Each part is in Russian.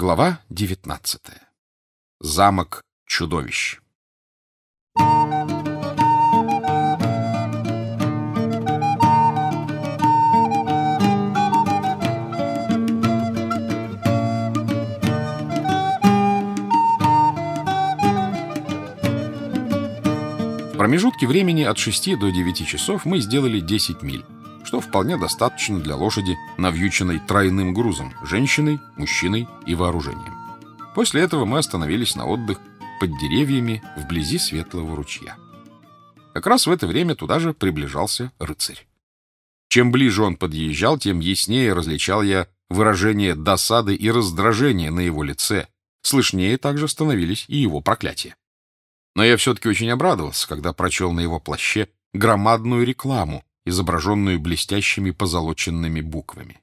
Глава 19. Замок чудовищ. В промежутке времени от 6 до 9 часов мы сделали 10 миль что вполне достаточно для лошади, навьюченной тройным грузом — женщиной, мужчиной и вооружением. После этого мы остановились на отдых под деревьями вблизи светлого ручья. Как раз в это время туда же приближался рыцарь. Чем ближе он подъезжал, тем яснее различал я выражение досады и раздражения на его лице. Слышнее также становились и его проклятия. Но я все-таки очень обрадовался, когда прочел на его плаще громадную рекламу, изображенную блестящими позолоченными буквами.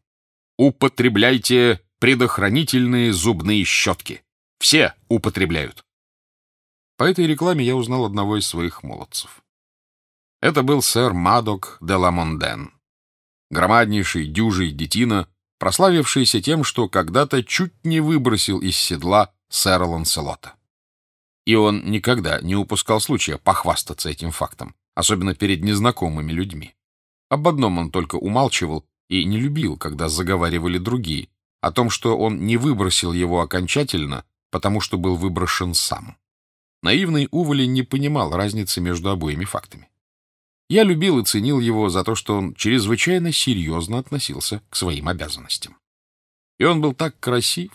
«Употребляйте предохранительные зубные щетки. Все употребляют». По этой рекламе я узнал одного из своих молодцев. Это был сэр Мадок де Ламонден, громаднейший дюжий детина, прославившийся тем, что когда-то чуть не выбросил из седла сэра Ланселота. И он никогда не упускал случая похвастаться этим фактом, особенно перед незнакомыми людьми. Об одном он только умалчивал и не любил, когда заговаривали другие, о том, что он не выбросил его окончательно, потому что был выброшен сам. Наивный Уволи не понимал разницы между обоими фактами. Я любил и ценил его за то, что он чрезвычайно серьезно относился к своим обязанностям. И он был так красив,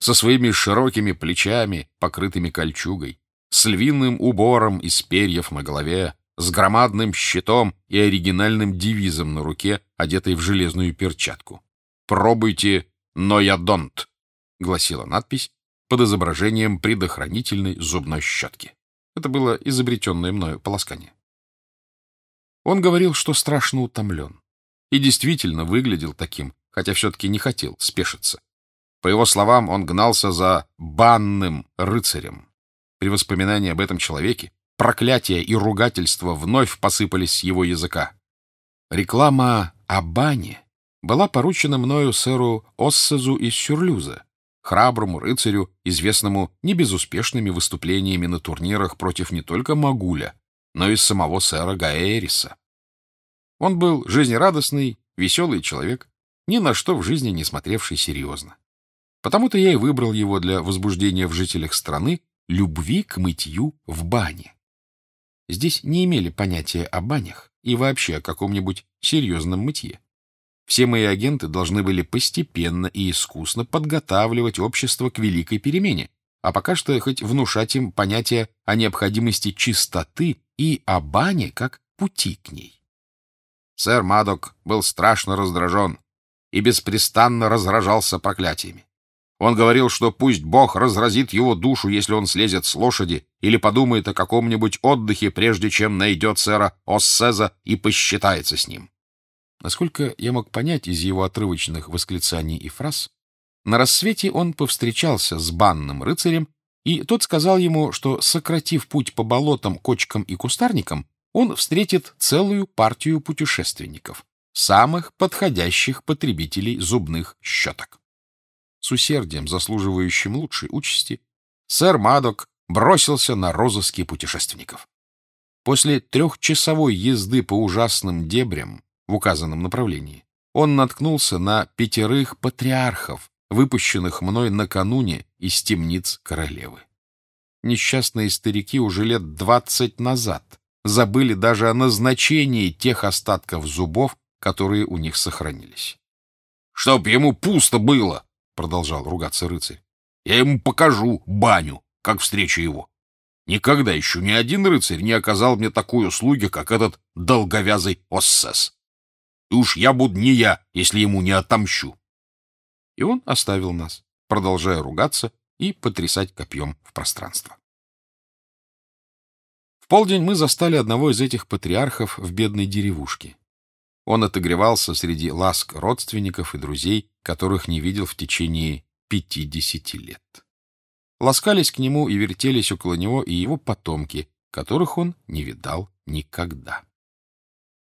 со своими широкими плечами, покрытыми кольчугой, с львиным убором из перьев на голове, с громадным щитом и оригинальным девизом на руке, одетой в железную перчатку. «Пробуйте, но я донт», — гласила надпись под изображением предохранительной зубной щетки. Это было изобретенное мною полоскание. Он говорил, что страшно утомлен. И действительно выглядел таким, хотя все-таки не хотел спешиться. По его словам, он гнался за банным рыцарем. При воспоминании об этом человеке проклятия и ругательства вновь посыпались с его языка. Реклама о бане была поручена мною сэру Оссезу из Сюрлюза, храброму рыцарю, известному небезуспешными выступлениями на турнирах против не только Магуля, но и самого сэра Гаэриса. Он был жизнерадостный, веселый человек, ни на что в жизни не смотревший серьезно. Потому-то я и выбрал его для возбуждения в жителях страны любви к мытью в бане. Здесь не имели понятия о банях и вообще о каком-нибудь серьезном мытье. Все мои агенты должны были постепенно и искусно подготавливать общество к великой перемене, а пока что хоть внушать им понятие о необходимости чистоты и о бане как пути к ней. Сэр Мадок был страшно раздражен и беспрестанно разражался проклятиями. Он говорил, что пусть Бог разразит его душу, если он слезет с лошади или подумает о каком-нибудь отдыхе, прежде чем найдет сэра Оссеза и посчитается с ним. Насколько я мог понять из его отрывочных восклицаний и фраз, на рассвете он повстречался с банным рыцарем, и тот сказал ему, что, сократив путь по болотам, кочкам и кустарникам, он встретит целую партию путешественников, самых подходящих потребителей зубных щеток с усердием, заслуживающим лучшей участи, сэр Мадок бросился на розыски путешественников. После трехчасовой езды по ужасным дебрям в указанном направлении он наткнулся на пятерых патриархов, выпущенных мной накануне из темниц королевы. Несчастные старики уже лет двадцать назад забыли даже о назначении тех остатков зубов, которые у них сохранились. — Чтоб ему пусто было! продолжал ругаться рыцарь. Я ему покажу баню, как встречу его. Никогда еще ни один рыцарь не оказал мне такой услуги, как этот долговязый Оссес. И уж я буду не я, если ему не отомщу. И он оставил нас, продолжая ругаться и потрясать копьем в пространство. В полдень мы застали одного из этих патриархов в бедной деревушке. Он отогревался среди ласк родственников и друзей, которых не видел в течение пятидесяти лет. Ласкались к нему и вертелись около него и его потомки, которых он не видал никогда.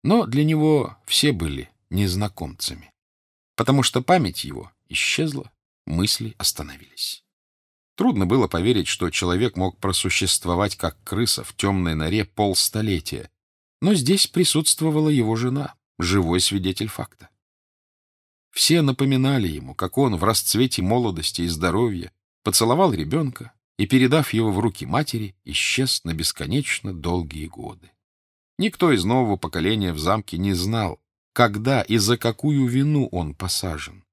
Но для него все были незнакомцами, потому что память его исчезла, мысли остановились. Трудно было поверить, что человек мог просуществовать как крыса в темной норе полстолетия, но здесь присутствовала его жена, живой свидетель факта. Все напоминали ему, как он в расцвете молодости и здоровья поцеловал ребенка и, передав его в руки матери, исчез на бесконечно долгие годы. Никто из нового поколения в замке не знал, когда и за какую вину он посажен.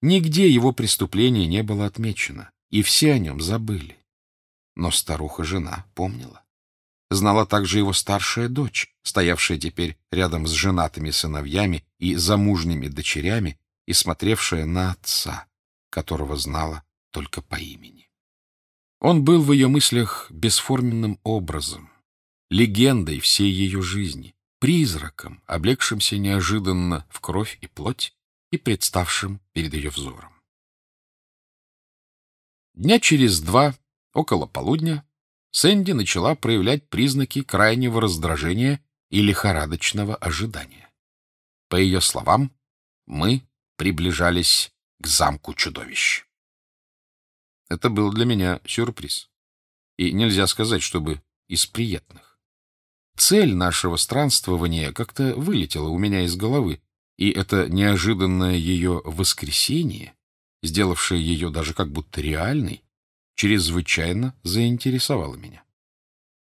Нигде его преступление не было отмечено, и все о нем забыли. Но старуха-жена помнила. Знала также его старшая дочь, стоявшая теперь рядом с женатыми сыновьями и замужними дочерями и смотревшая на отца, которого знала только по имени. Он был в ее мыслях бесформенным образом, легендой всей ее жизни, призраком, облегшимся неожиданно в кровь и плоть и представшим перед ее взором. Дня через два, около полудня, Сэнди начала проявлять признаки крайнего раздражения и лихорадочного ожидания. По ее словам, мы приближались к замку чудовищ. Это был для меня сюрприз. И нельзя сказать, чтобы из приятных. Цель нашего странствования как-то вылетела у меня из головы, и это неожиданное ее воскресение, сделавшее ее даже как будто реальной, чрезвычайно заинтересовало меня.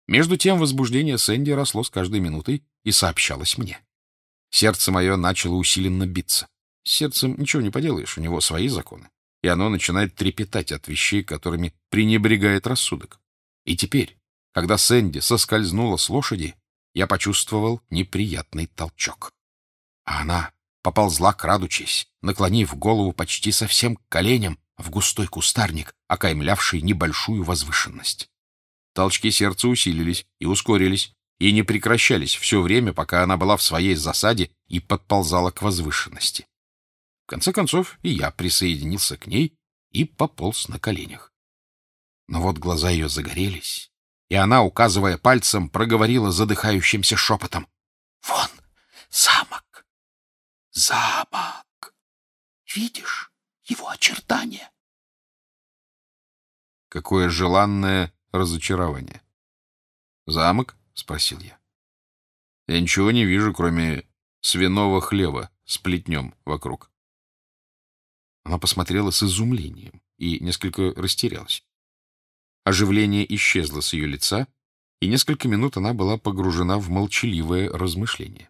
Между тем возбуждение Сэнди росло с каждой минутой и сообщалось мне. Сердце мое начало усиленно биться. С сердцем ничего не поделаешь, у него свои законы, и оно начинает трепетать от вещей, которыми пренебрегает рассудок. И теперь, когда Сэнди соскользнула с лошади, я почувствовал неприятный толчок. А она поползла, крадучись, наклонив голову почти совсем к коленям в густой кустарник, окаймлявший небольшую возвышенность. Толчки сердца усилились и ускорились, и не прекращались все время, пока она была в своей засаде и подползала к возвышенности. В конце концов, и я присоединился к ней и пополз на коленях. Но вот глаза ее загорелись, и она, указывая пальцем, проговорила задыхающимся шепотом. — Вон замок! Замок! Видишь его очертания? Какое желанное разочарование! — Замок? — спросил я. — Я ничего не вижу, кроме свиного хлева с плетнем вокруг. Она посмотрела с изумлением и несколько растерялась. Оживление исчезло с ее лица, и несколько минут она была погружена в молчаливое размышление.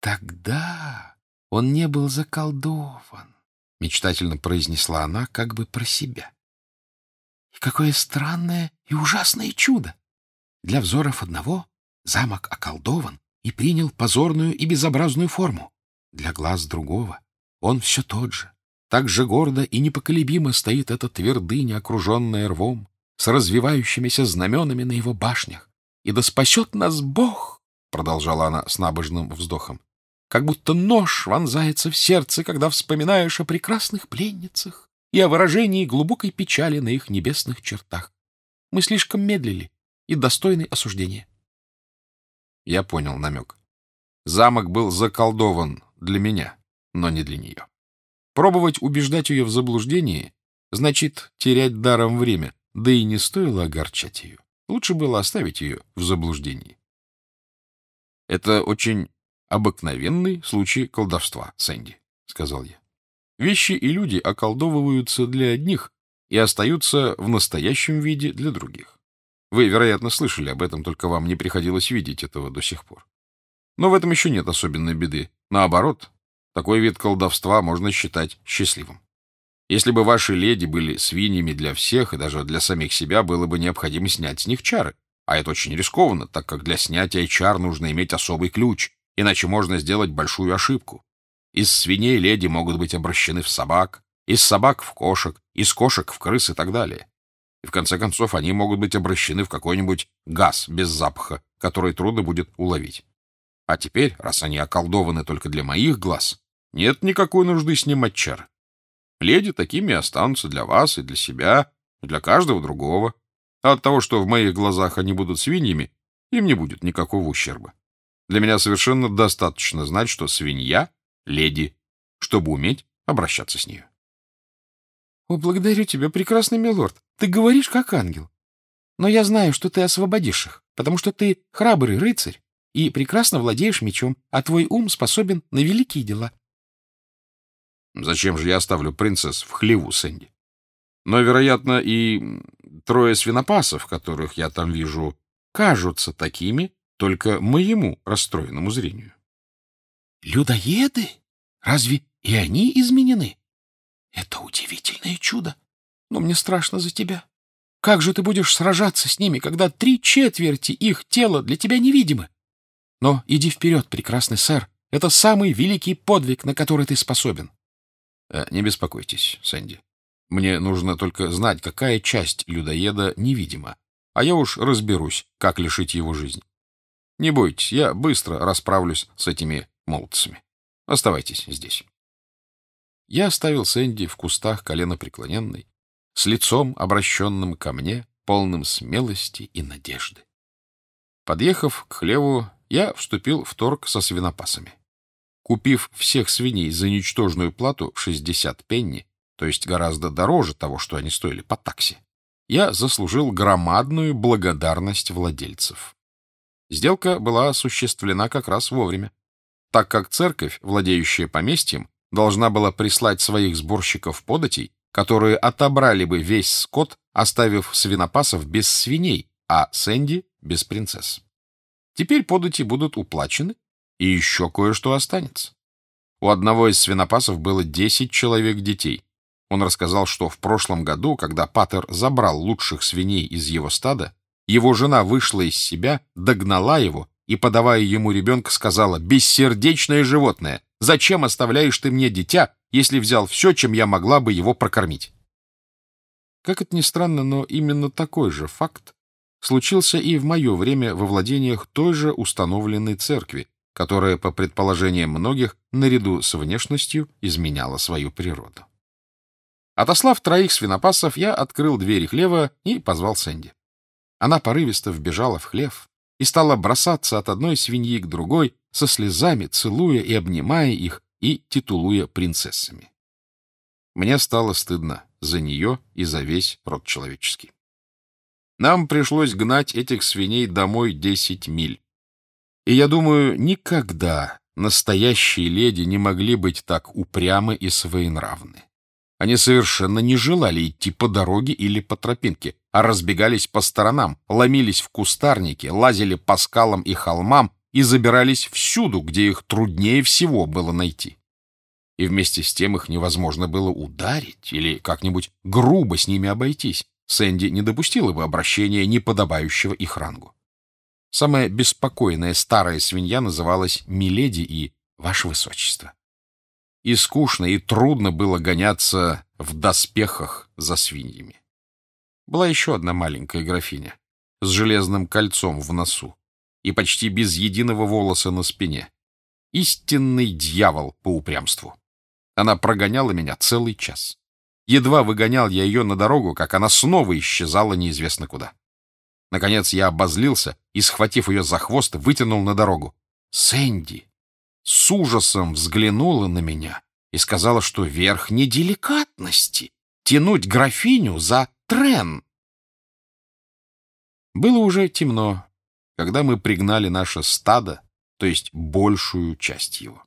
«Тогда он не был заколдован», — мечтательно произнесла она как бы про себя. «И какое странное и ужасное чудо! Для взоров одного замок околдован и принял позорную и безобразную форму. Для глаз другого он все тот же, так же гордо и непоколебимо стоит эта твердыня, окруженная рвом, с развивающимися знаменами на его башнях. И да спасет нас Бог, — продолжала она с набожным вздохом, — как будто нож вонзается в сердце, когда вспоминаешь о прекрасных пленницах и о выражении глубокой печали на их небесных чертах. Мы слишком медлили и достойны осуждения. Я понял намек. Замок был заколдован для меня, но не для нее. Пробовать убеждать ее в заблуждении значит терять даром время, да и не стоило огорчать ее. Лучше было оставить ее в заблуждении. Это очень обыкновенный случай колдовства, Сэнди, — сказал я. Вещи и люди околдовываются для одних и остаются в настоящем виде для других. Вы, вероятно, слышали об этом, только вам не приходилось видеть этого до сих пор. Но в этом еще нет особенной беды. Наоборот, такой вид колдовства можно считать счастливым. Если бы ваши леди были свиньями для всех и даже для самих себя, было бы необходимо снять с них чары. А это очень рискованно, так как для снятия чар нужно иметь особый ключ, иначе можно сделать большую ошибку. Из свиней леди могут быть обращены в собак, из собак в кошек, из кошек в крыс и так далее. И в конце концов они могут быть обращены в какой-нибудь газ без запаха, который трудно будет уловить. А теперь, раз они околдованы только для моих глаз, нет никакой нужды снимать чары. Леди такими останутся для вас и для себя, и для каждого другого. А от того, что в моих глазах они будут свиньями, им не будет никакого ущерба. Для меня совершенно достаточно знать, что свинья — леди, чтобы уметь обращаться с ней. — О, благодарю тебя, прекрасный милорд. Ты говоришь, как ангел. Но я знаю, что ты освободишь их, потому что ты храбрый рыцарь и прекрасно владеешь мечом, а твой ум способен на великие дела. Зачем же я оставлю принцесс в хлеву, Сэнди? Но, вероятно, и трое свинопасов, которых я там вижу, кажутся такими только моему расстроенному зрению. Людоеды? Разве и они изменены? Это удивительное чудо. Но мне страшно за тебя. Как же ты будешь сражаться с ними, когда три четверти их тела для тебя невидимы? Но иди вперед, прекрасный сэр. Это самый великий подвиг, на который ты способен. Э, не беспокойтесь, Сэнди. Мне нужно только знать, какая часть людоеда невидима, а я уж разберусь, как лишить его жизни. Не бойтесь, я быстро расправлюсь с этими молодцами. Оставайтесь здесь. Я оставил Сэнди в кустах колено преклоненной, с лицом, обращенным ко мне, полным смелости и надежды. Подъехав к хлеву, я вступил в торг со свинопасами. Купив всех свиней за ничтожную плату в 60 пенни, то есть гораздо дороже того, что они стоили по такси, я заслужил громадную благодарность владельцев. Сделка была осуществлена как раз вовремя, так как церковь, владеющая поместьем, должна была прислать своих сборщиков податей, которые отобрали бы весь скот, оставив свинопасов без свиней, а Сэнди — без принцесс. Теперь подати будут уплачены, и еще кое-что останется. У одного из свинопасов было 10 человек детей. Он рассказал, что в прошлом году, когда Патер забрал лучших свиней из его стада, его жена вышла из себя, догнала его и, подавая ему ребенка, сказала, «Бессердечное животное, зачем оставляешь ты мне дитя, если взял все, чем я могла бы его прокормить?» Как это ни странно, но именно такой же факт случился и в мое время во владениях той же установленной церкви, которая, по предположениям многих, наряду с внешностью изменяла свою природу. Отослав троих свинопасов, я открыл двери хлева и позвал Сэнди. Она порывисто вбежала в хлев и стала бросаться от одной свиньи к другой, со слезами, целуя и обнимая их и титулуя принцессами. Мне стало стыдно за нее и за весь род человеческий. Нам пришлось гнать этих свиней домой десять миль. И я думаю, никогда настоящие леди не могли быть так упрямы и своенравны. Они совершенно не желали идти по дороге или по тропинке, а разбегались по сторонам, ломились в кустарники, лазили по скалам и холмам и забирались всюду, где их труднее всего было найти. И вместе с тем их невозможно было ударить или как-нибудь грубо с ними обойтись. Сэнди не допустила бы обращения, неподобающего их рангу. Самая беспокойная старая свинья называлась Миледи и Ваше Высочество и скучно, и трудно было гоняться в доспехах за свиньями. Была еще одна маленькая графиня с железным кольцом в носу и почти без единого волоса на спине. Истинный дьявол по упрямству. Она прогоняла меня целый час. Едва выгонял я ее на дорогу, как она снова исчезала неизвестно куда. Наконец я обозлился и, схватив ее за хвост, вытянул на дорогу. «Сэнди, с ужасом взглянула на меня и сказала, что верх неделикатности — тянуть графиню за трен. Было уже темно, когда мы пригнали наше стадо, то есть большую часть его.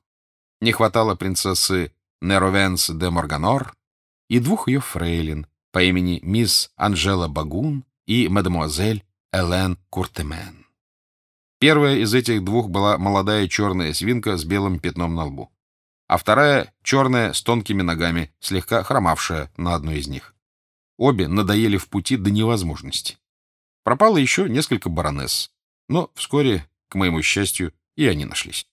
Не хватало принцессы Неровенс де Морганор и двух ее фрейлин по имени мисс Анжела Багун и мадемуазель Элен Куртемен. Первая из этих двух была молодая черная свинка с белым пятном на лбу, а вторая — черная с тонкими ногами, слегка хромавшая на одной из них. Обе надоели в пути до невозможности. Пропало еще несколько баронесс, но вскоре, к моему счастью, и они нашлись.